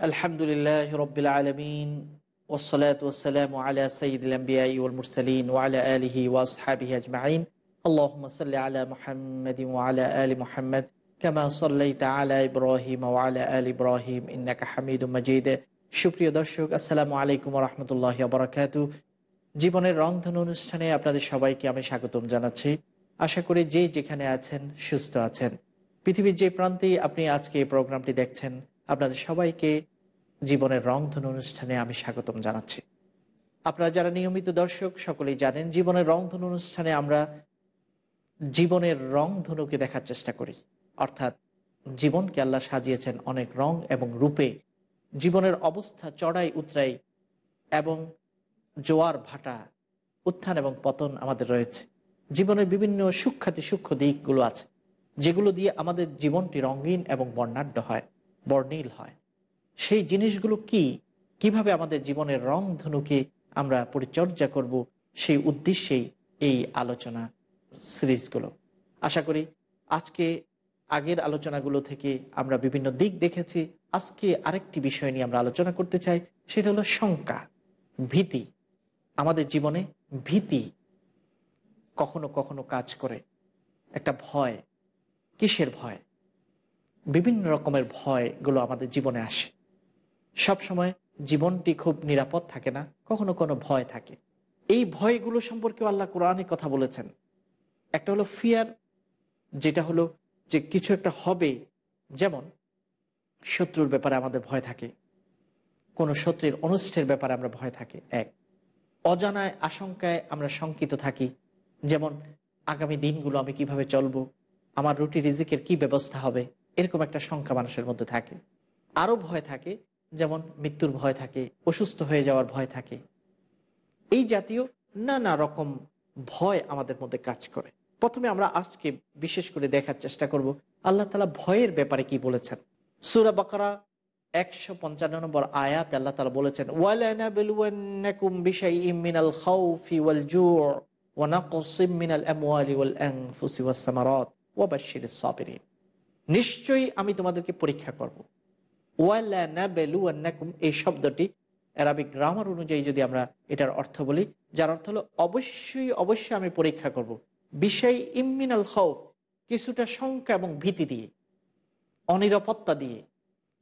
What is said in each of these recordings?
الحمد لله رب العالمين والصلاة والسلام على سيد الأنبياء والمرسلين وعلى آله وأصحابه أجمعين اللهم صل على محمد وعلى آل محمد كما صليت على إبراهيم وعلى آل إبراهيم إنك حميد مجيد সুপ্রিয় দর্শক আসসালামু আলাইকুম রহমতুল্লাহ বরাকাত জীবনের রংধনু অনুষ্ঠানে আপনাদের সবাইকে আমি স্বাগতম জানাচ্ছি আশা করি যে যেখানে আছেন সুস্থ আছেন পৃথিবীর যে প্রান্তেই আপনি আজকে এই প্রোগ্রামটি দেখছেন আপনাদের সবাইকে জীবনের রংধনু অনুষ্ঠানে আমি স্বাগতম জানাচ্ছি। আপনারা যারা নিয়মিত দর্শক, সকলেই জানেন জীবনের রংধনু অনুষ্ঠানে আমরা জীবনের রংধনুকে দেখার চেষ্টা করি। অর্থাৎ জীবনকে আল্লাহ সাজিয়েছেন অনেক রং এবং রূপে। জীবনের অবস্থা চড়াই উতরাই এবং জোয়ার ভাটা, উত্থান এবং পতন আমাদের রয়েছে। জীবনের বিভিন্ন সূক্ষাতি সূক্ষ্ম দিকগুলো আছে, যেগুলো দিয়ে আমাদের জীবনটি রঙিন এবং বর্ণাঢ্য হয়। বর্ণিল হয়। সেই জিনিসগুলো কি? কীভাবে আমাদের জীবনের রং ধনুকে আমরা পরিচর্যা করব? সেই উদ্দেশ্যেই এই আলোচনা সিরিজগুলো। আশা করি আজকে আগের আলোচনাগুলো থেকে আমরা বিভিন্ন দিক দেখেছি। আজকে আরেকটি বিষয় নিয়ে আমরা আলোচনা করতে চাই, সেটা হলো শঙ্কা, ভীতি। আমাদের জীবনে ভীতি কখনো কখনো কাজ করে। একটা ভয়, কিসের ভয়? বিভিন্ন রকমের ভয়গুলো আমাদের জীবনে আসে। সব সময় জীবনটি খুব নিরাপদ থাকে না, কখনো কোনো ভয় থাকে। এই ভয়গুলো সম্পর্কে আল্লাহ কোরআনে কথা বলেছেন। একটা হলো ফিয়ার যেটা হলো যে কিছু একটা হবে, যেমন শত্রুর ব্যাপারে আমাদের ভয় থাকে। কোনো শত্রুর অনুষ্ঠানের ব্যাপারে আমরা ভয় থাকে, এক। অজানায়, আশঙ্কায় আমরা শঙ্কিত থাকি, যেমন আগামী দিনগুলো আমি কীভাবে চলবো, আমার রুটি রিজিকের কি ব্যবস্থা হবে এরকম একটা সংখ্যা মানুষের মধ্যে থাকে। আরও ভয় থাকে, যেমন মৃত্যুর ভয় থাকে, অসুস্থ হয়ে যাওয়ার ভয় থাকে। এই জাতীয় নানা রকম ভয় আমাদের মধ্যে কাজ করে। প্রথমে আমরা আজকে বিশেষ করে দেখার চেষ্টা করব আল্লাহ তালা ভয়ের ব্যাপারে কি বলেছেন। সুরা বাকারা একশো পঞ্চান্ন নম্বর আয়াত আল্লাহ তালা বলেছেন ওয়ালানাকুম নিশ্চয়ই আমি তোমাদেরকে পরীক্ষা করব। ওয়ালানাবলুয়ান্নাকুম এই শব্দটি অ্যারাবিক গ্রামার অনুযায়ী যদি আমরা এটার অর্থ বলি, যার অর্থ হলো অবশ্যই অবশ্যই আমি পরীক্ষা করব। বিষয় ইমিনাল খৌফ কিছুটা শঙ্কা এবং ভীতি দিয়ে, অনিরাপত্তা দিয়ে,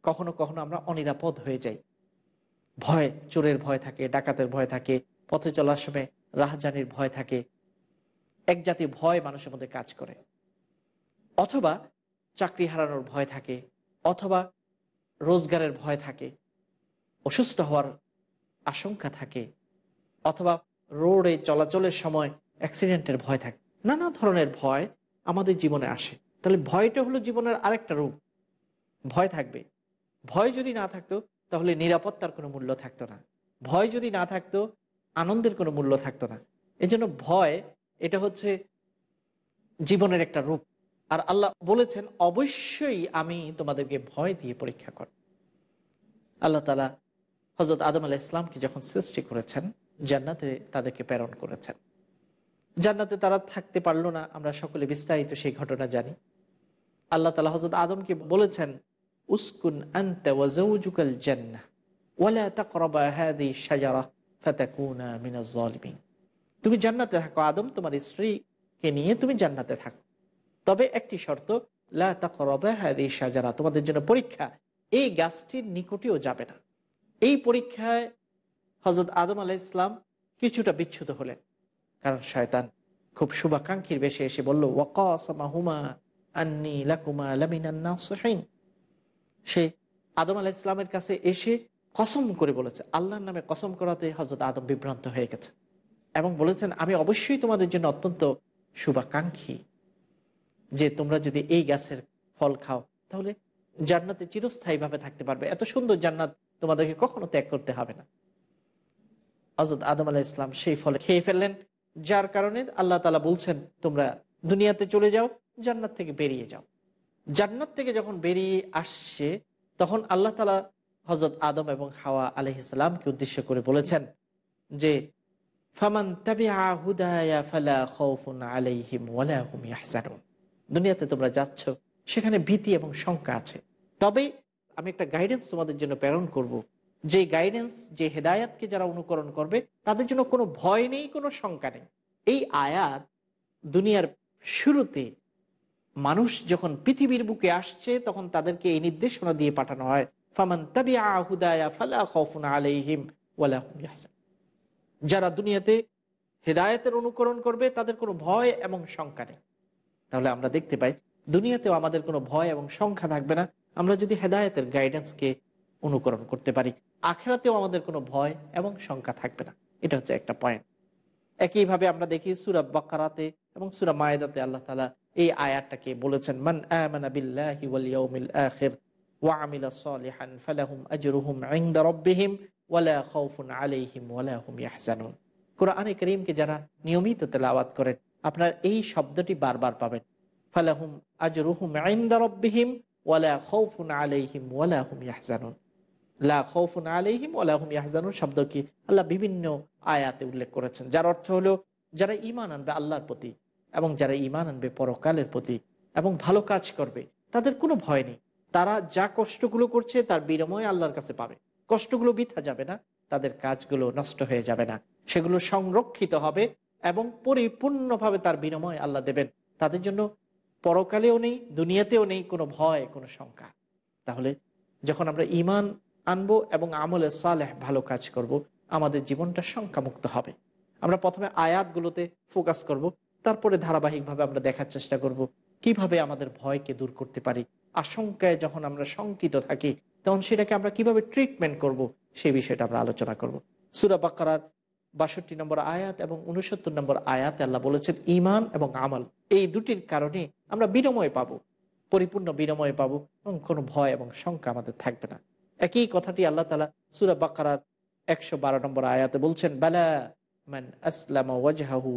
কখনো কখনো আমরা অনিরাপদ হয়ে যাই। ভয়, চোরের ভয় থাকে, ডাকাতের ভয় থাকে, পথে চলার সময় রাহজানির ভয় থাকে। এক জাতীয় ভয় মানুষের মধ্যে কাজ করে। অথবা চাকরি হারানোর ভয় থাকে অথবা রোজগারের ভয় থাকে, অসুস্থ হওয়ার আশঙ্কা থাকে অথবা রোডে চলাচলের সময় অ্যাক্সিডেন্টের ভয় থাকে। নানা ধরনের ভয় আমাদের জীবনে আসে। তাহলে ভয়টা হলো জীবনের আরেকটা রূপ। ভয় থাকবে। ভয় যদি না থাকতো, তাহলে নিরাপত্তার কোনো মূল্য থাকতো না। ভয় যদি না থাকতো, আনন্দের কোনো মূল্য থাকতো না। এজন্য ভয়, এটা হচ্ছে জীবনের একটা রূপ। আর আল্লাহ বলেছেন, অবশ্যই আমি তোমাদেরকে ভয় দিয়ে পরীক্ষা কর আল্লাহ তালা হজরত আদম আলাহ ইসলামকে যখন সৃষ্টি করেছেন, জান্নাতে তাদেরকে প্রেরণ করেছেন। জান্নাতে তারা থাকতে পারল না, আমরা সকলে বিস্তারিত সেই ঘটনা জানি। আল্লাহ তালা হজরত আদমকে বলেছেন, উস্কুন তুমি জান্নাতে থাকো, আদম তোমার স্ত্রীকে নিয়ে তুমি জান্নাতে থাকো। তবে একটি শর্ত, লা তাকরাবা হাদি তোমাদের জন্য পরীক্ষা, এই গাছটির নিকটেও যাবে না। এই পরীক্ষায় হজরত আদম আলাহ ইসলাম কিছুটা বিচ্ছুত হলেন, কারণ শয়তান খুব শুভাকাঙ্ক্ষীর বেশে এসে বলল ওয়াকাসমা আন্নি লাকুমা সে আদম আলাহ ইসলামের কাছে এসে কসম করে বলেছে, আল্লাহর নামে কসম করাতে হজরত আদম বিভ্রান্ত হয়ে গেছে এবং বলেছেন, আমি অবশ্যই তোমাদের জন্য অত্যন্ত শুভাকাঙ্ক্ষী। যে তোমরা যদি এই গাছের ফল খাও, তাহলে জান্নাতে চিরস্থায়ীভাবে থাকতে পারবে। এত সুন্দর জান্নাত তোমাদেরকে কখনো ত্যাগ করতে হবে না। হজরত আদম আলাহ ইসলাম সেই ফলে খেয়ে ফেললেন, যার কারণে আল্লাহ তালা বলছেন, তোমরা দুনিয়াতে চলে যাও, জান্নাত থেকে বেরিয়ে যাও। জান্নাত থেকে যখন বেরিয়ে আসছে, তখন আল্লাহ তালা হজরত আদম এবং হাওয়া আলহ ইসলামকে উদ্দেশ্য করে বলেছেন যে, ফামান দুনিয়াতে তোমরা যাচ্ছ, সেখানে ভীতি এবং শঙ্কা আছে। তবে আমি একটা গাইডেন্স তোমাদের জন্য প্রেরণ করব। যে গাইডেন্স যে হেদায়াতকে যারা অনুকরণ করবে, তাদের জন্য কোনো ভয় নেই, কোনো শঙ্কা নেই। এই আয়াত দুনিয়ার শুরুতে মানুষ যখন পৃথিবীর বুকে আসছে, তখন তাদেরকে এই নির্দেশনা দিয়ে পাঠানো হয়, ফামান আলাইহিম যারা দুনিয়াতে হেদায়তের অনুকরণ করবে, তাদের কোনো ভয় এবং শঙ্কা নেই। তাহলে আমরা দেখতে পাই, দুনিয়াতেও আমাদের কোনো ভয় এবং সংখ্যা থাকবে না। আমরা যদি হেদায়তের গাইডেন্সকে অনুকরণ করতে পারি, আখেরাতেও আমাদের কোনো ভয় এবং শঙ্কা থাকবে না। এটা হচ্ছে একটা পয়েন্ট একইভাবে আমরা দেখি সুরা বাকারাতে এবং সুরা মায়েদাতে আল্লাহ তালা এই আয়াতটাকে বলেছেন, মান কোরআনে করিমকে যারা নিয়মিত তেলাওয়াত করেন আপনার এই শব্দটি বারবার পাবেন। ফালাহুম আজরুহুম ইনদা রাব্বিহিম ওয়ালা খাউফুন আলাইহিম ওয়ালা হুম ইয়াহজানুন। লা খৌফুন আলাইহিম ওয়ালাহুম ইয়াহজানুন শব্দ কি? আল্লাহ বিভিন্ন আয়াতে উল্লেখ করেছেন, যার অর্থ হলো যারা ইমান আনবে আল্লাহর প্রতি এবং যারা ইমান আনবে পরকালের প্রতি এবং ভালো কাজ করবে, তাদের কোনো ভয় নেই। তারা যা কষ্টগুলো করছে, তার বিনিময় আল্লাহর কাছে পাবে। কষ্টগুলো বৃথা যাবে না, তাদের কাজগুলো নষ্ট হয়ে যাবে না। সেগুলো সংরক্ষিত হবে এবং পরিপূর্ণভাবে তার বিনিময় আল্লাহ দেবেন তাদের জন্য পরকালেও নেই, দুনিয়াতেও নেই কোনো ভয়, কোনো শঙ্কা তাহলে যখন আমরা ইমান আনব এবং আমলে সালেহ ভালো কাজ করব। আমাদের জীবনটা শঙ্কামুক্ত হবে আমরা প্রথমে আয়াতগুলোতে ফোকাস করব। তারপরে ধারাবাহিকভাবে আমরা দেখার চেষ্টা করব। কীভাবে আমাদের ভয়কে দূর করতে পারি আশঙ্কায় যখন আমরা শঙ্কিত থাকি, তখন সেটাকে আমরা কীভাবে ট্রিটমেন্ট করব সেই বিষয়টা আমরা আলোচনা করব সুরা বাষট্টি নম্বর আয়াত এবং উনসত্তর নম্বর আয়াতে আল্লাহ বলেছেন ইমান এবং আমল, এই দুটির কারণে আমরা বিনময় পাবো, পরিপূর্ণ বিনিময় পাবো এবং কোনো ভয় এবং শঙ্কা আমাদের থাকবে না। একই কথাটি আল্লাহ তালা সুরা বাকার একশো বারো নম্বর আয়াতে বলছেন, বালা মান আসলাম ওয়াজহাহু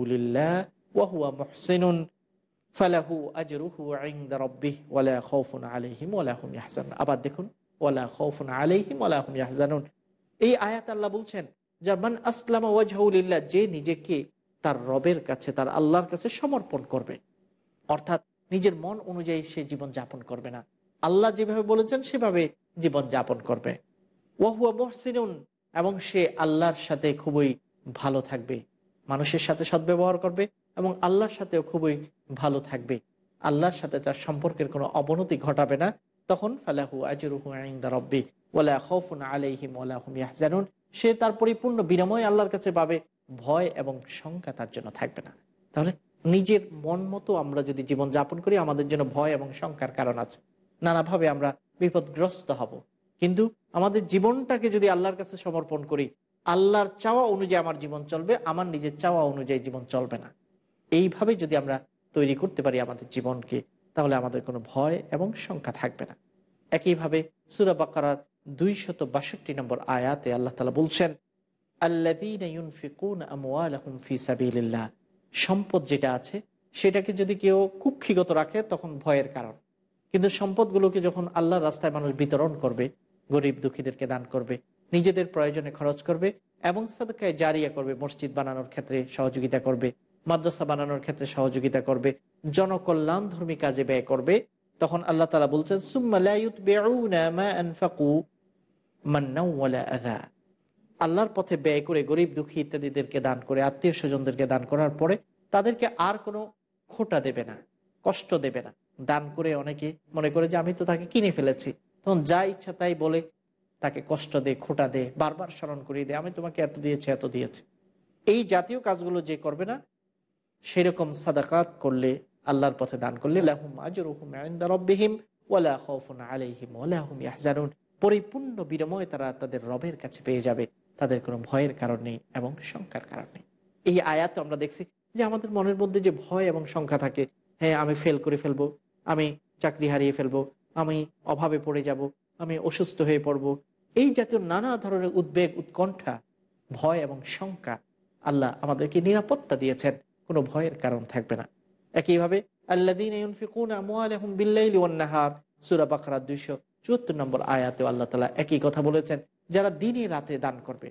ওয়াহুয়া মুহসিনুন ফালাহু আবার দেখুন ওয়ালা এই আয়াত আল্লাহ বলছেন যার মান আসলাম ওয়াজহাউলিল্লাহ যে নিজেকে তার রবের কাছে, তার আল্লাহর কাছে সমর্পণ করবে। অর্থাৎ নিজের মন অনুযায়ী সে জীবন যাপন করবে না। আল্লাহ যেভাবে বলেছেন, সেভাবে জীবন যাপন করবে। ওয়াহুয়া মহসিনুন, এবং সে আল্লাহর সাথে খুবই ভালো থাকবে। মানুষের সাথে সদ্ব্যবহার করবে, এবং আল্লাহর সাথেও খুবই ভালো থাকবে। আল্লাহর সাথে তার সম্পর্কের কোনো অবনতি ঘটাবে না। তখন ফালাহু আজরুহু আইন্দা রব্বি, ওয়ালা খৌফুন আলাইহিম ওয়ালাহুম ইয়াহজানুন। সে তার পরিপূর্ণ বিনিময় আল্লাহর কাছে পাবে। ভয় এবং শঙ্কা তার জন্য থাকবে না। তাহলে নিজের মন মতো আমরা যদি জীবন যাপন করি, আমাদের জন্য ভয় এবং শঙ্কার কারণ আছে। নানাভাবে আমরা বিপদগ্রস্ত হব। কিন্তু আমাদের জীবনটাকে যদি আল্লাহর কাছে সমর্পণ করি, আল্লাহর চাওয়া অনুযায়ী আমার জীবন চলবে, আমার নিজের চাওয়া অনুযায়ী জীবন চলবে না। এইভাবে যদি আমরা তৈরি করতে পারি আমাদের জীবনকে, তাহলে আমাদের কোনো ভয় এবং সংখ্যা থাকবে না। একইভাবে সুরা বাকার দুই শত বাষট্টি নম্বর আয়াতে আল্লাহ তালা বলছেন সম্পদ যেটা আছে, সেটাকে যদি কেউ কুক্ষিগত রাখে, তখন ভয়ের কারণ। কিন্তু সম্পদগুলোকে যখন আল্লাহর রাস্তায় মানুষ বিতরণ করবে, গরিব দুঃখীদেরকে দান করবে, নিজেদের প্রয়োজনে খরচ করবে এবং সাদকায় জারিয়া করবে, মসজিদ বানানোর ক্ষেত্রে সহযোগিতা করবে, মাদ্রাসা বানানোর ক্ষেত্রে সহযোগিতা করবে জনকল্যাণ ধর্মী কাজে ব্যয় করবে, তখন আল্লাহ তালা বলছেন আল্লাহর পথে ব্যয় করে গরিব, দুঃখী ইত্যাদিদেরকে দান করে, আত্মীয় স্বজনদেরকে দান করার পরে তাদেরকে আর কোনো খোটা দেবে না, কষ্ট দেবে না। দান করে অনেকে মনে করে যে, আমি তো তাকে কিনে ফেলেছি। তখন যা ইচ্ছা তাই বলে, তাকে কষ্ট দে, খোটা দে, বারবার স্মরণ করিয়ে দে, আমি তোমাকে এত দিয়েছি এত দিয়েছি। এই জাতীয় কাজগুলো যে করবে না, সেরকম সাদাকাত করলে, আল্লাহর পথে দান করলে আলাইহিম হুম ইয়াহজানুন। পরিপূর্ণ বিনিময় তারা তাদের রবের কাছে পেয়ে যাবে। তাদের কোনো ভয়ের কারণ নেই এবং শঙ্কার কারণ নেই। এই আয়াত আমরা দেখছি যে আমাদের মনের মধ্যে যে ভয় এবং শঙ্কা থাকে হ্যাঁ আমি ফেল করে ফেলব, আমি চাকরি হারিয়ে ফেলব, আমি অভাবে পড়ে যাব, আমি অসুস্থ হয়ে পড়ব, এই জাতীয় নানা ধরনের উদ্বেগ, উৎকণ্ঠা, ভয় এবং শঙ্কা আল্লাহ আমাদেরকে নিরাপত্তা দিয়েছেন, কোনো ভয়ের কারণ থাকবে না। একইভাবে আল্লাহ আল্লাদিন সুরা বাকরা দুইশো চুয়াত্তর নম্বর আয়াতে আল্লাহ তালা একই কথা বলেছেন, যারা দিনে রাতে দান করবে।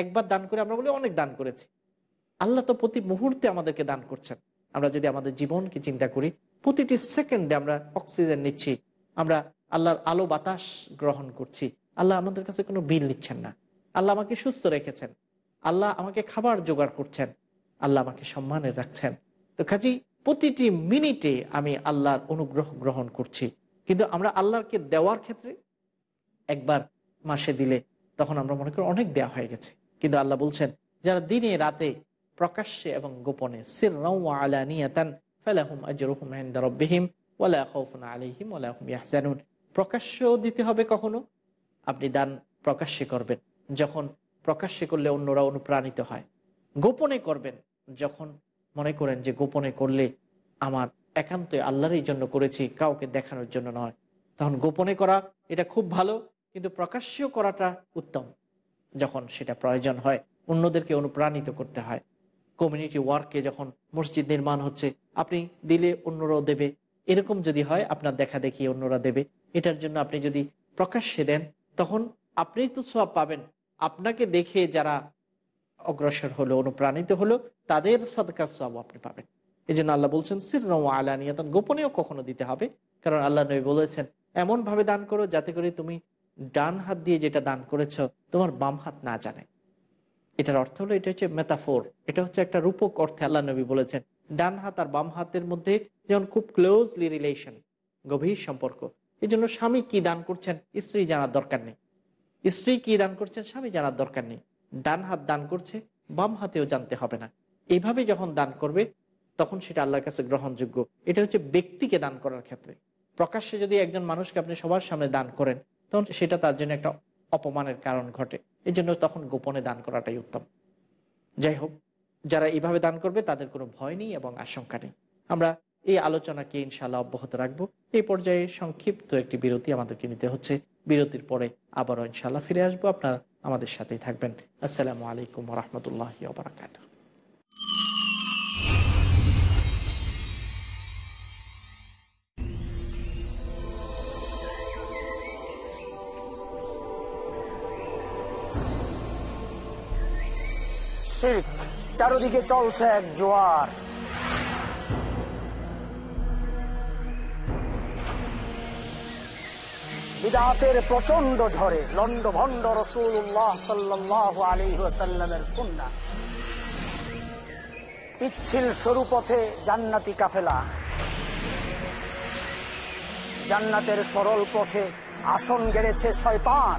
একবার দান করে আমরা বলি, অনেক দান করেছি। আল্লাহ তো প্রতি মুহূর্তে আমাদেরকে দান করছেন। আমরা যদি আমাদের জীবনকে চিন্তা করি, প্রতিটি সেকেন্ডে আমরা অক্সিজেন নিচ্ছি, আমরা আল্লাহর আলো বাতাস গ্রহণ করছি। আল্লাহ আমাদের কাছে কোনো বিল নিচ্ছেন না। আল্লাহ আমাকে সুস্থ রেখেছেন। আল্লাহ আমাকে খাবার জোগাড় করছেন। আল্লাহ আমাকে সম্মানে রাখছেন। তো কাজী প্রতিটি মিনিটে আমি আল্লাহর অনুগ্রহ গ্রহণ করছি। কিন্তু আমরা আল্লাহকে দেওয়ার ক্ষেত্রে একবার মাসে দিলে তখন আমরা মনে করি অনেক দেয়া হয়ে গেছে। কিন্তু আল্লাহ বলছেন, যারা দিনে রাতে প্রকাশ্যে এবং গোপনে প্রকাশ্যেও দিতে হবে কখনো? আপনি দান প্রকাশ্যে করবেন, যখন প্রকাশ্যে করলে অন্যরা অনুপ্রাণিত হয়। গোপনে করবেন, যখন মনে করেন যে গোপনে করলে আমার একান্ত আল্লাহরই জন্য করেছি, কাউকে দেখানোর জন্য নয়। তখন গোপনে করা এটা খুব ভালো, কিন্তু প্রকাশ্য করাটা উত্তম, যখন সেটা প্রয়োজন হয়। অন্যদেরকে অনুপ্রাণিত করতে হয়। কমিউনিটি ওয়ার্কে যখন মসজিদ নির্মাণ হচ্ছে, আপনি দিলে অন্যরাও দেবে। এরকম যদি হয়, আপনার দেখা দেখি অন্যরা দেবে। এটার জন্য আপনি যদি প্রকাশ্যে দেন, তখন আপনি তো সব পাবেন। আপনাকে দেখে যারা অগ্রসর হলো, অনুপ্রাণিত হলো, তাদের সদকার সব আপনি পাবেন। এই জন্য আল্লাহ বলছেন সিররম আলানিয়াতন গোপনেও কখনো দিতে হবে। কারণ আল্লাহ নবী বলেছেন এমন ভাবে দান করো যাতে করে তুমি ডান হাত দিয়ে যেটা দান করেছ, তোমার বাম হাত না জানে। এটার অর্থ হলো, এটা হচ্ছে মেতাফোর এটা হচ্ছে একটা রূপক অর্থে আল্লাহ নবী বলেছেন। ডান হাত আর বাম হাতের মধ্যে যেমন খুব ক্লোজলি রিলেশন গভীর সম্পর্ক। এই জন্য স্বামী কি দান করছেন? স্ত্রী জানার দরকার নেই। স্ত্রী কি দান করছেন? স্বামী জানার দরকার নেই। ডান হাত দান করছে, বাম হাতেও জানতে হবে না। এইভাবে যখন দান করবে তখন সেটা আল্লাহর কাছে গ্রহণযোগ্য। এটা হচ্ছে ব্যক্তিকে দান করার ক্ষেত্রে। প্রকাশ্যে যদি একজন মানুষকে আপনি সবার সামনে দান করেন, তখন সেটা তার জন্য একটা অপমানের কারণ ঘটে। এই জন্য তখন গোপনে দান করাটাই উত্তম। যাই হোক, যারা এইভাবে দান করবে, তাদের কোনো ভয় নেই এবং আশঙ্কা নেই। আমরা এই আলোচনাকে ইনশাল্লাহ অব্যাহত রাখব। এই পর্যায়ে সংক্ষিপ্ত একটি বিরতি আমাদেরকে নিতে হচ্ছে। বিরতির পরে আবারও ইনশাল্লাহ ফিরে আসব। আপনারা আমাদের সাথেই থাকবেন। আসসালামু আলাইকুম রহমতুল্লাহ বারাকাত শির্ক চারদিকে চলছে এক জোয়ার। বিদাতের প্রচণ্ড ঝড়ে লন্ড ভন্ড রসুল্লাহ সাল্লাহ আলী সাল্লামের সুন্না পিচ্ছিল সরু পথে জান্নাতি কাফেলা। জান্নাতের সরল পথে আসন গেড়েছে শয়তান।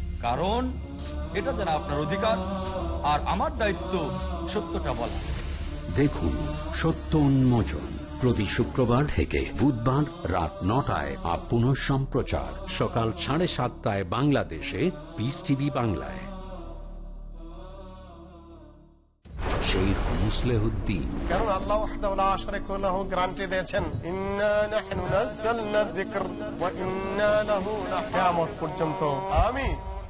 কারণ এটা যারা আপনার অধিকার আর আমার দায়িত্ব সত্যটা বলা। দেখুন সত্য উন্মোচন প্রতি শুক্রবার থেকে বুধবার রাত নটায় আর পুনঃ সম্প্রচার সকাল সাড়ে সাতটায় বাংলাদেশে পিস টিভি বাংলায়। মুসলেহুদ্দিন। কারণ আল্লাহ ওয়াহদাহু লা লাহু গ্যারান্টি দিয়েছেন ইন্না নাহনু নাযালনা যিকর ওয়া ইন্না লাহু কিয়ামত পর্যন্ত। আমি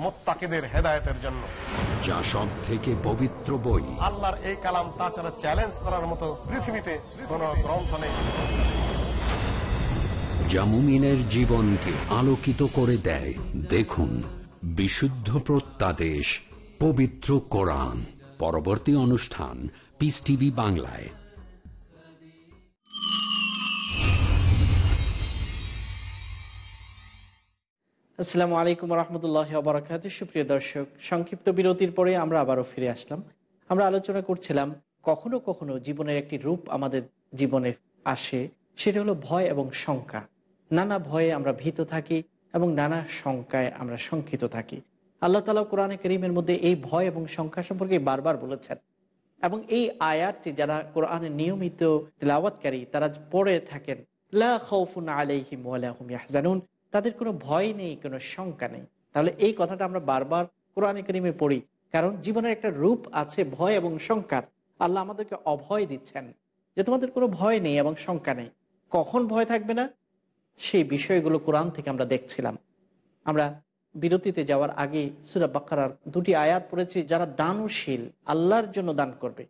মুত্তাকিদের হেদায়েতের জন্য। যা সব থেকে পবিত্র বই। আল্লাহর এই কালাম তাছাড়া চ্যালেঞ্জ করার মতো পৃথিবীতে কোনো গ্রন্থ নেই। যা মুমিনের জীবনকে আলোকিত করে দেয়। দেখুন বিশুদ্ধ প্রত্যাদেশ পবিত্র কোরআন। পরবর্তী অনুষ্ঠান পিস টিভি বাংলায়। আসসালামু আলাইকুম রহমতুল্লাহ বরাকাত সুপ্রিয় দর্শক, সংক্ষিপ্ত বিরতির পরে আমরা আবারও ফিরে আসলাম। আমরা আলোচনা করছিলাম, কখনো কখনো জীবনের একটি রূপ আমাদের জীবনে আসে, সেটা হলো ভয় এবং শঙ্কা। নানা ভয়ে আমরা ভীত থাকি এবং নানা শঙ্কায় আমরা শঙ্কিত থাকি। আল্লাহ তালা কোরআনে করিমের মধ্যে এই ভয় এবং শঙ্কা সম্পর্কে বারবার বলেছেন। এবং এই আয়াতটি যারা কোরআনের নিয়মিত তেলাওয়াতকারী, তারা পড়ে থাকেন, লা আলাইহিম ওয়ালা হুম ইয়াহজানুন। তাদের কোনো ভয় নেই, কোনো শঙ্কা নেই। তাহলে এই কথাটা আমরা বারবার কোরআনে করিমে পড়ি, কারণ জীবনের একটা রূপ আছে ভয় এবং শঙ্কার। আল্লাহ আমাদেরকে অভয় দিচ্ছেন যে তোমাদের কোনো ভয় নেই এবং শঙ্কা নেই। কখন ভয় থাকবে না? সেই বিষয়গুলো কোরআন থেকে আমরা দেখছিলাম। আমরা বিরতিতে যাওয়ার আগে সুরা বাকারার দুটি আয়াত পড়েছি, যারা দানশীল, আল্লাহর জন্য দান করবে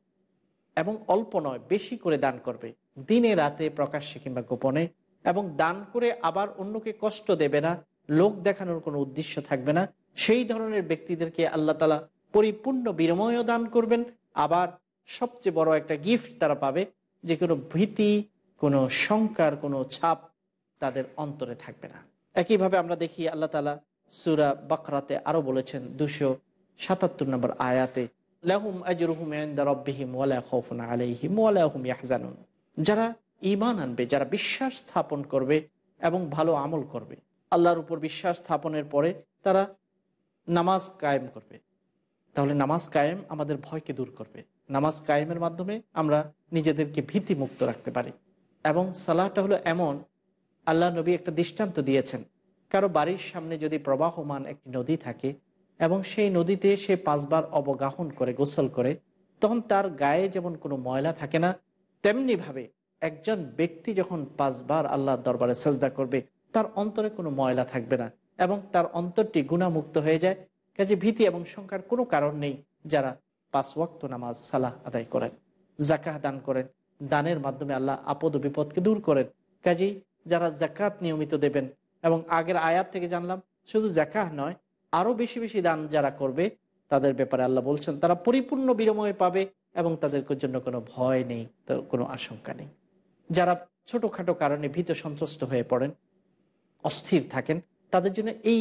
এবং অল্প নয়, বেশি করে দান করবে। দিনে রাতে প্রকাশ্যে কিংবা গোপনে এবং দান করে আবার অন্যকে কষ্ট দেবে না, লোক দেখানোর কোনো উদ্দেশ্য থাকবে না। সেই ধরনের ব্যক্তিদেরকে আল্লাহ তালা পরিপূর্ণ বিনিময়ও দান করবেন। আবার সবচেয়ে বড় একটা গিফট তারা পাবে, যে কোনো ভীতি, কোনো শঙ্কার, কোনো ছাপ তাদের অন্তরে থাকবে না। একইভাবে আমরা দেখি আল্লাহ তালা সুরা বাকরাতে আরও বলেছেন দুশো সাতাত্তর নম্বর আয়াতে, লাহুম আজরুহুম রাব্বিহিম আলাইহিম ওয়ালা হুম ইয়াহজানুন। যারা ঈমান আনবে, যারা বিশ্বাস স্থাপন করবে এবং ভালো আমল করবে। আল্লাহর উপর বিশ্বাস স্থাপনের পরে তারা নামাজ কায়েম করবে। তাহলে নামাজ কায়েম আমাদের ভয়কে দূর করবে। নামাজ কায়েমের মাধ্যমে আমরা নিজেদেরকে ভীতি মুক্ত রাখতে পারি। এবং সালাহটা হলো এমন, আল্লাহ নবী একটা দৃষ্টান্ত দিয়েছেন। কারও বাড়ির সামনে যদি প্রবাহমান একটি নদী থাকে এবং সেই নদীতে সে পাঁচবার অবগাহন করে, গোসল করে, তখন তার গায়ে যেমন কোনো ময়লা থাকে না তেমনি ভাবে একজন ব্যক্তি যখন পাঁচবার আল্লাহর দরবারে সাজদা করবে, তার অন্তরে কোনো ময়লা থাকবে না এবং তার অন্তরটি গুণামুক্ত হয়ে যায়। কাজে ভীতি এবং শঙ্কার কোনো কারণ নেই যারা পাঁচ ওয়াক্ত নামাজ সালাহ আদায় করেন জাকাহ দান করেন, দানের মাধ্যমে আল্লাহ আপদ ও বিপদকে দূর করেন। কাজেই যারা জাকাত নিয়মিত দেবেন এবং আগের আয়াত থেকে জানলাম, শুধু জাকাহ নয় আরও বেশি বেশি দান যারা করবে, তাদের ব্যাপারে আল্লাহ বলছেন, তারা পরিপূর্ণ বিনিময় পাবে এবং তাদের জন্য কোনো ভয় নেই কোনো আশঙ্কা নেই। যারা ছোটখাটো কারণে ভীত সন্ত্রস্ত হয়ে পড়েন, অস্থির থাকেন, তাদের জন্য এই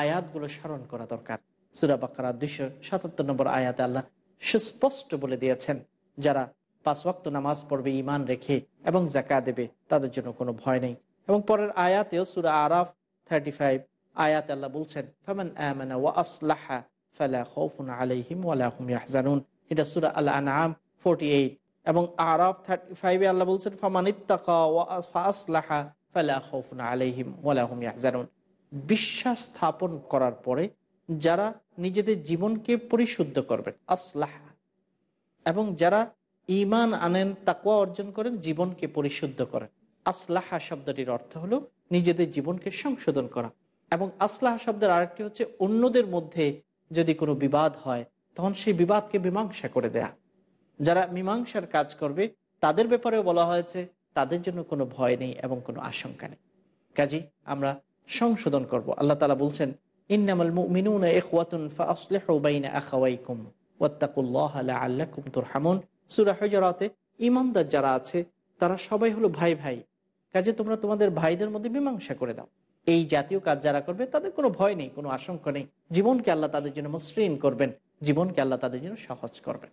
আয়াতগুলো স্মরণ করা দরকার। সুরা বাকারা দুইশো সাতাত্তর নম্বর আয়াত আল্লাহ সুস্পষ্ট বলে দিয়েছেন, যারা পাঁচ ওয়াক্ত নামাজ পড়বে ইমান রেখে এবং জাকা দেবে, তাদের জন্য কোনো ভয় নেই। এবং পরের আয়াতেও সুরা আরাফ থার্টি ফাইভ আয়াত আল্লাহ বলছেন, ফামান আমানা ওয়া আসলাহা ফালা খাউফুন আলাইহিম ওয়ালা হুম ইয়াহজানুন। এটা সূরা আল আনআম 48 এবং আরাফ 35 এ আল্লাহ বলছেন, ফামান ইত্তাকা ওয়া আসলাহা ফালা খাউফুন আলাইহিম ওয়ালা হুম ইয়াহজানুন। বিশ্বাস স্থাপন করার পরে যারা নিজেদের জীবনকে পরিশুদ্ধ করবেন, আসলাহা, এবং যারা ইমান আনেন, তাকওয়া অর্জন করেন, জীবনকে পরিশুদ্ধ করেন। আসলাহা শব্দটির অর্থ হলো নিজেদের জীবনকে সংশোধন করা। এবং আসলাহা শব্দের আরেকটি হচ্ছে, অন্যদের মধ্যে যদি কোনো বিবাদ হয়, তখন সেই বিবাদকে মীমাংসা করে দেয়া। যারা মীমাংসার কাজ করবে, তাদের ব্যাপারেও বলা হয়েছে, তাদের জন্য কোনো ভয় নেই এবং কোনো আশঙ্কা নেই। কাজী, আমরা সংশোধন করব। আল্লাহ তালা বলছেন, ইন্নামাল মুমিনুনা ইখওয়াতুন যারা আছে, তারা সবাই হলো ভাই ভাই। কাজে, তোমরা তোমাদের ভাইদের মধ্যে মীমাংসা করে দাও। এই জাতীয় কাজ যারা করবে, তাদের কোনো ভয় নেই, কোনো আশঙ্কা নেই। জীবনকে আল্লাহ তাদের জন্য মসৃণ করবেন, জীবনকে আল্লাহ তাদের জন্য সহজ করবেন।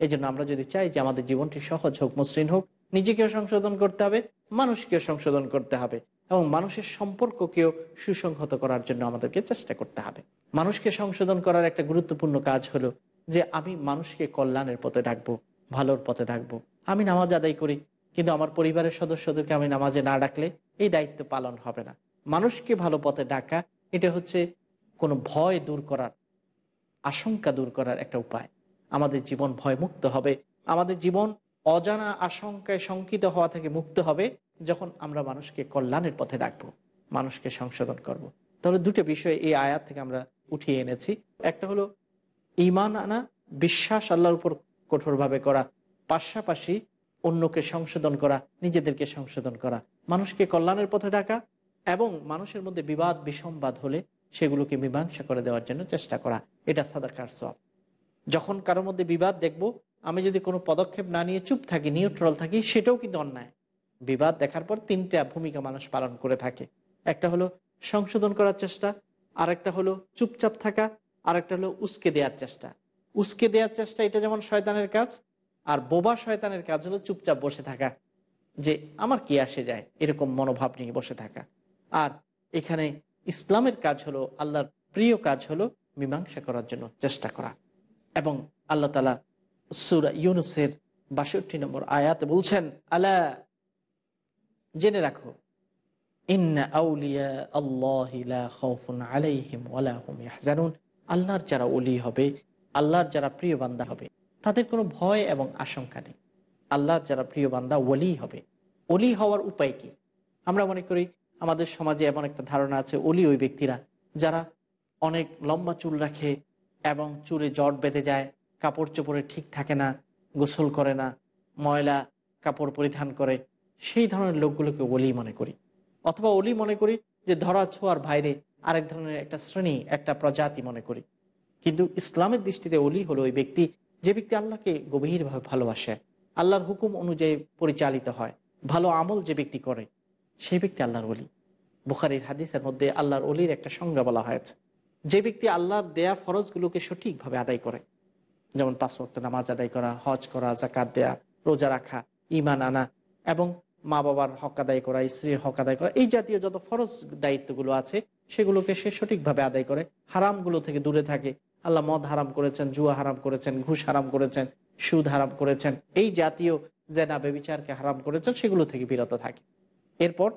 এই জন্য আমরা যদি চাই যে আমাদের জীবনটি সহজ হোক, মসৃণ হোক, নিজেকেও সংশোধন করতে হবে, মানুষকেও সংশোধন করতে হবে এবং মানুষের সম্পর্ককেও সুসংহত করার জন্য আমাদেরকে চেষ্টা করতে হবে। মানুষকে সংশোধন করার একটা গুরুত্বপূর্ণ কাজ হলো যে আমি মানুষকে কল্যাণের পথে ডাকবো, ভালোর পথে ডাকবো। আমি নামাজ আদায় করি, কিন্তু আমার পরিবারের সদস্যদেরকে আমি নামাজে না ডাকলে এই দায়িত্ব পালন হবে না। মানুষকে ভালো পথে ডাকা, এটা হচ্ছে কোনো ভয় দূর করার, আশঙ্কা দূর করার একটা উপায়। আমাদের জীবন ভয় মুক্ত হবে। আমাদের জীবন অজানা আশঙ্কায় শঙ্কিত হওয়া থেকে মুক্ত হবে যখন আমরা মানুষকে কল্যাণের পথে ডাকবো, মানুষকে সংশোধন করব। তাহলে দুটো বিষয় এই আয়াত থেকে আমরা উঠিয়ে এনেছি। একটা হলো ইমান আনা, বিশ্বাস আল্লাহর উপর কঠোরভাবে করা, পাশাপাশি অন্যকে সংশোধন করা, নিজেদেরকে সংশোধন করা, মানুষকে কল্যাণের পথে ডাকা এবং মানুষের মধ্যে বিবাদ, বিসম্বাদ হলে সেগুলোকে মীমাংসা করে দেওয়ার জন্য চেষ্টা করা। এটা সাদাকার সব যখন কারোর মধ্যে বিবাদ দেখব, আমি যদি কোনো পদক্ষেপ না নিয়ে চুপ থাকি, নিউট্রাল থাকি, সেটাও কিন্তু অন্যায়। বিবাদ দেখার পর তিনটা ভূমিকা মানুষ পালন করে থাকে। একটা হলো সংশোধন করার চেষ্টা আর একটা হলো চুপচাপ থাকা আর একটা হলো উস্কে দেওয়ার চেষ্টা। উস্কে দেওয়ার চেষ্টা, এটা যেমন শয়তানের কাজ, আর বোবা শয়তানের কাজ হলো চুপচাপ বসে থাকা, যে আমার কি আসে যায়, এরকম মনোভাব নিয়ে বসে থাকা। আর এখানে ইসলামের কাজ হলো, আল্লাহর প্রিয় কাজ হলো মীমাংসা করার জন্য চেষ্টা করা। এবং আল্লাহ তালা সুরা ইউনুসের বাষট্টি নম্বর আয়াতে বলছেন, আলা, জেনে রাখো আল্লাহর যারা ওলি হবে, আল্লাহর যারা প্রিয় বান্দা হবে, তাদের কোনো ভয় এবং আশঙ্কা নেই। আল্লাহর যারা প্রিয় বান্দা ওলি হবে। ওলি হওয়ার উপায় কি? আমরা মনে করি আমাদের সমাজে এমন একটা ধারণা আছে অলি ওই ব্যক্তিরা যারা অনেক লম্বা চুল রাখে এবং চুলে জট বেঁধে যায়, কাপড় চোপড়ে ঠিক থাকে না, গোসল করে না, ময়লা কাপড় পরিধান করে। সেই ধরনের লোকগুলোকে ওলি মনে করি। অথবা ওলি মনে করি যে ধরা ছোঁয়ার বাইরে আরেক ধরনের একটা শ্রেণি, একটা প্রজাতি মনে করি। কিন্তু ইসলামের দৃষ্টিতে অলি হলো ওই ব্যক্তি, যে ব্যক্তি আল্লাহকে গভীরভাবে ভালোবাসে, আল্লাহর হুকুম অনুযায়ী পরিচালিত হয়, ভালো আমল যে ব্যক্তি করে, সেই ব্যক্তি আল্লাহর অলি বুখারির হাদিসের মধ্যে আল্লাহর অলির একটা সংজ্ঞা বলা হয়েছে। যে ব্যক্তি আল্লাহর দেয়া ফরজগুলোকে সঠিকভাবে আদায় করে, যেমন পাঁচ ওয়াক্ত নামাজ আদায় করা, হজ করা জাকাত দেয়া, রোজা রাখা ইমান আনা এবং মা বাবার হক আদায় করা, স্ত্রীর হক আদায় করা, এই জাতীয় যত ফরজ দায়িত্বগুলো আছে, সেগুলোকে সে সঠিকভাবে আদায় করে। হারামগুলো থেকে দূরে থাকে। আল্লাহ মদ হারাম করেছেন, জুয়া হারাম করেছেন, ঘুষ হারাম করেছেন, সুদ হারাম করেছেন, এই জাতীয় জেনা বেবিচারকে হারাম করেছেন, সেগুলো থেকে বিরত থাকে। এরপর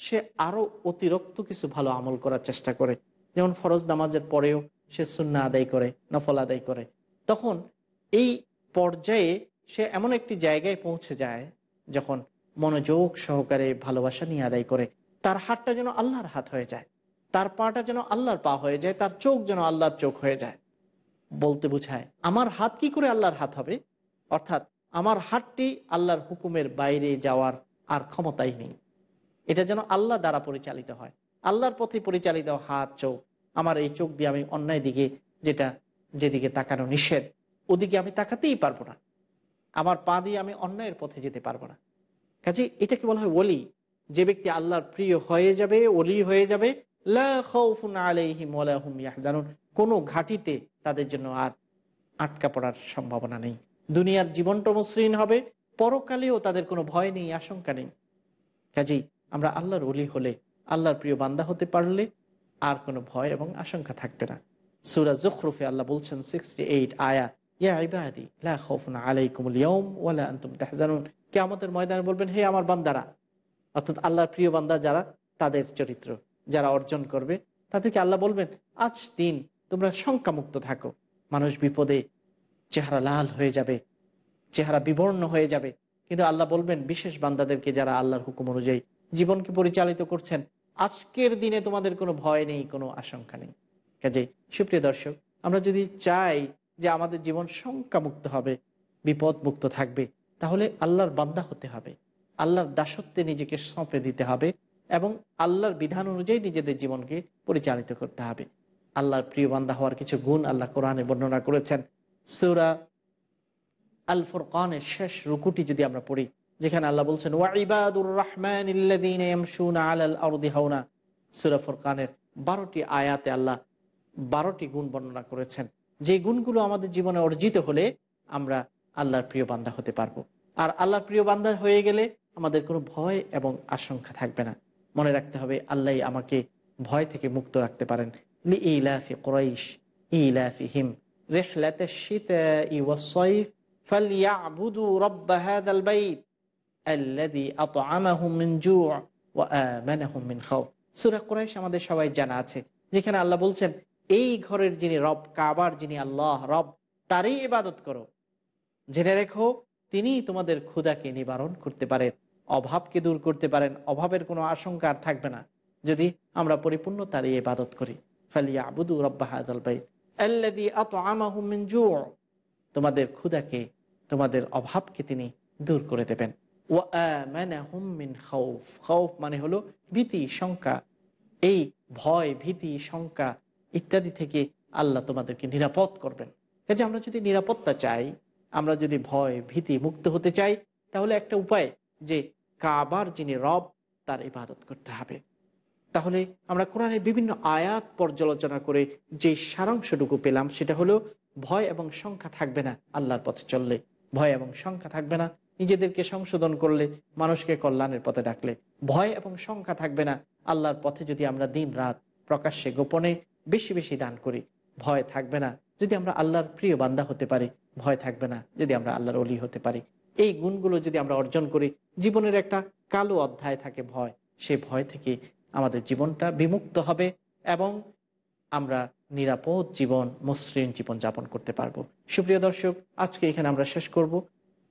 সে আরও অতিরিক্ত কিছু ভালো আমল করার চেষ্টা করে। যেমন ফরজ নামাজের পরেও সে সুন্না আদায় করে, নফল আদায় করে। তখন এই পর্যায়ে সে এমন একটি জায়গায় পৌঁছে যায় যখন মনোযোগ সহকারে ভালোবাসা নিয়ে আদায় করে। তার হাতটা যেন আল্লাহর হাত হয়ে যায়। তার পাটা যেন আল্লাহর পা হয়ে যায়। তার চোখ যেন আল্লাহর চোখ হয়ে যায়। বলতে বুঝায়, আমার হাত কি করে আল্লাহর হাত হবে? অর্থাৎ আমার হাতটি আল্লাহর হুকুমের বাইরে যাওয়ার আর ক্ষমতাই নেই। এটা যেন আল্লাহ দ্বারা পরিচালিত হয়। আল্লাহর পথে পরিচালিত হাত, চোখ, আমার এই চোখ দিয়ে আমি অন্যায় দিকে যেটা, যেদিকে তাকানো নিষেধ, ওদিকে আমি তাকাতেই পারব না। আমার পা দিয়ে আমি অন্যায়ের পথে যেতে পারব না। কাজে এটাকে বলা হয় ওলি। যে ব্যক্তি আল্লাহর প্রিয় হয়ে যাবে, ওলি হয়ে যাবে জানুন কোনো ঘাটিতে তাদের জন্য আর আটকা পড়ার সম্ভাবনা নেই। দুনিয়ার জীবনটা মসৃণ হবে, পরকালেও তাদের কোনো ভয় নেই, আশঙ্কা নেই। কাজেই আমরা আল্লাহর ওলি হলে আল্লাহর প্রিয় বান্দা হতে পারলে আর কোনো ভয় এবং আশঙ্কা থাকবে না। সুরা জখরুফে আল্লাহ বলছেন, সিক্সটি এইট আয়া ইয়া ইবাদি, লা খাউফুন আলাইকুমুল ইয়াউম ওয়ালা আনতুম তাহজানুন। কিয়ামতের ময়দানে বলবেন, হে আমার বান্দারা। অর্থাৎ আল্লাহর প্রিয় বান্দা যারা, তাদের চরিত্র, যারা অর্জন করবে, তাদেরকে আল্লাহ বলবেন, আজ দিন তোমরা শঙ্কামুক্ত থাকো। মানুষ বিপদে চেহারা লাল হয়ে যাবে, চেহারা বিবর্ণ হয়ে যাবে। কিন্তু আল্লাহ বলবেন, বিশেষ বান্দাদেরকে যারা আল্লাহর হুকুম অনুযায়ী জীবনকে পরিচালিত করছেন আজকের দিনে তোমাদের কোনো ভয় নেই, কোনো আশঙ্কা নেই। কাজে সুপ্রিয় দর্শক, আমরা যদি চাই যে আমাদের জীবন শঙ্কামুক্ত হবে বিপদ মুক্ত থাকবে, তাহলে আল্লাহর বান্দা হতে হবে। আল্লাহর দাসত্বে নিজেকে সঁপে দিতে হবে এবং আল্লাহর বিধান অনুযায়ী নিজেদের জীবনকে পরিচালিত করতে হবে। আল্লাহর প্রিয় বান্দা হওয়ার কিছু গুণ আল্লাহ কোরআনে বর্ণনা করেছেন। সুরা আল ফুরকানের শেষ রুকুটি যদি আমরা পড়ি যেখানে আল্লাহ বলছেন ওয়াইবাদুর রহমান সুরা ফুরকানের বারোটি আয়াতে আল্লাহ বারোটি গুণ বর্ণনা করেছেন। যে গুণগুলো আমাদের জীবনে অর্জিত হলে আমরা আল্লাহর প্রিয় বান্দা হতে পারব। আর আল্লাহর প্রিয় বান্দা হয়ে গেলে আমাদের কোনো ভয় এবং আশঙ্কা থাকবে না। মনে রাখতে হবে, আল্লাহ আমাকে ভয় থেকে মুক্ত রাখতে পারেন। হিম আল্লাযী আত'আমাহুম আমাদের সবাই জানা আছে, যেখানে আল্লাহ বলছেন, এই ঘরের যিনি রব, কাবার যিনি আল্লাহ রব, তারই ইবাদত করো। জেনে রেখো তিনি তোমাদের ক্ষুদাকে নিবারণ করতে পারেন, অভাবকে দূর করতে পারেন, অভাবের কোনো আশঙ্কা আর থাকবে না। যদি আমরা পরিপূর্ণ তারই ইবাদত করি। ফালিয়া আবুদু রব্বা হাজাল বাইত। আল্লাযী আত'আমাহুম মিন জু' তোমাদের ক্ষুদাকে তোমাদের অভাবকে তিনি দূর করে দেবেন। মিন মানে হলো ভীতি, শঙ্কা। এই ভয়, ভীতি, শঙ্কা ইত্যাদি থেকে আল্লাহ তোমাদেরকে নিরাপদ করবেন। কাজে আমরা যদি নিরাপত্তা চাই, আমরা যদি ভয়, ভীতি মুক্ত হতে চাই, তাহলে একটা উপায় যে কাবার যিনি রব, তার ইবাদত করতে হবে। তাহলে আমরা কোরআনের বিভিন্ন আয়াত পর্যালোচনা করে যে সারাংশটুকু পেলাম, সেটা হলো ভয় এবং সংখ্যা থাকবে না আল্লাহর পথে চললে। ভয় এবং সংখ্যা থাকবে না নিজেদেরকে সংশোধন করলে মানুষকে কল্যাণের পথে ডাকলে। ভয় এবং সংখ্যা থাকবে না। আল্লাহর পথে যদি আমরা দিন রাত প্রকাশ্যে গোপনে বেশি বেশি দান করি, ভয় থাকবে না। যদি আমরা আল্লাহর প্রিয় বান্দা হতে পারি, ভয় থাকবে না যদি আমরা আল্লাহর অলি হতে পারি। এই গুণগুলো যদি আমরা অর্জন করি, জীবনের একটা কালো অধ্যায় থাকে ভয়। সে ভয় থেকে আমাদের জীবনটা বিমুক্ত হবে এবং আমরা নিরাপদ জীবন, মসৃণ জীবন যাপন করতে পারব। সুপ্রিয় দর্শক, আজকে এখানে আমরা শেষ করব।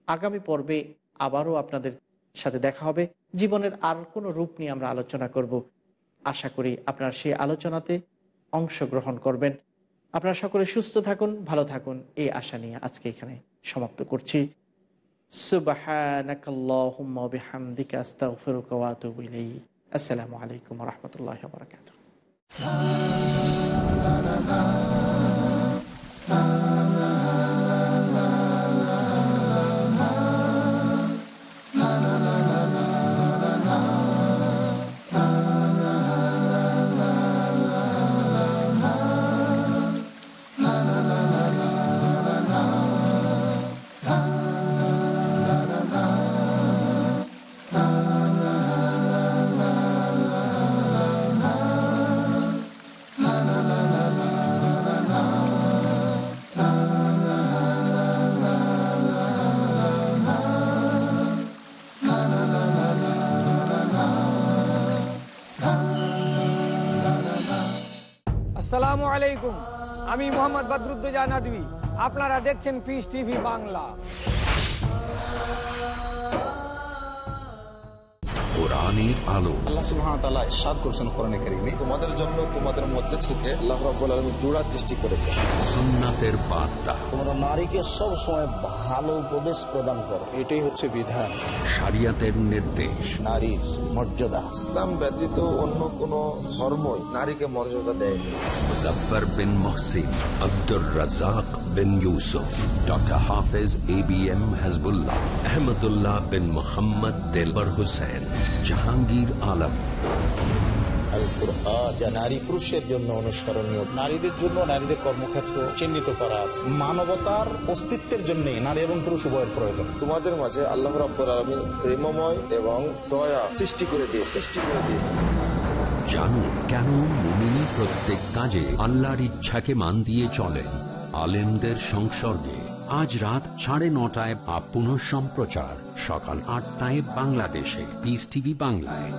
আগামী পর্বে আবারও আপনাদের সাথে দেখা হবে। জীবনের আর কোনো রূপ নিয়ে আমরা আলোচনা করব। আশা করি আপনারা সেই আলোচনাতে অংশগ্রহণ করবেন। আপনারা সকলে সুস্থ থাকুন, ভালো থাকুন। এই আশা নিয়ে আজকে এখানে সমাপ্ত করছি। আসসালামু আলাইকুম রহমতুল্লাহ বরকাত আসসালামু আলাইকুম। আমি মোহাম্মদ বদরুদ্দোজা আপনারা দেখছেন পিস টিভি বাংলা। কোরআনের আলো। আল্লাহ সুবহানাহু ওয়া তাআলা ইরশাদ করেছেন কোরআনে কারীমে। তোমাদের জন্য তোমাদের মধ্যে থেকে আল্লাহ রাব্বুল আলামিন জোড়া সৃষ্টি করেছেন। সুন্নাতের বার্তা। তোমরা নারীকে সব সময় ভালো উপদেশ প্রদান করো। এটাই হচ্ছে বিধান। শরিয়াতের নির্দেশ। নারীর মর্যাদা। ইসলাম ব্যতীত অন্য কোন ধর্মই নারীকে মর্যাদা দেয়নি। Muzaffar bin Mohsin Abdur Razzak bin Yusuf doctor Hafez A B M Hasbullah Ahmadullah bin Mohammad Delwar Hossain Jahangir Alam. Al Quran যা নারী পুরুষের জন্য অনুসরণীয়। নারীদের জন্য নারীদের কর্মক্ষেত্র চিহ্নিত করা আছে। মানবতার অস্তিত্বের জন্য নারী এবং পুরুষ উভয়ের প্রয়োজন। তোমাদের মাঝে আল্লাহ রাব্বুল আলামিন প্রেমময় এবং দয়া সৃষ্টি করে দিয়ে সৃষ্টি করে দিয়েছে। জানুন কেন মুমিন প্রত্যেক কাজে আল্লাহর ইচ্ছাকে মান দিয়ে চলেন? আলেমদের সংসর্গে আজ রাত সাড়ে নটায় আপ পুনঃ সম্প্রচার সকাল আটটায় বাংলাদেশে। পিস টিভি বাংলায়।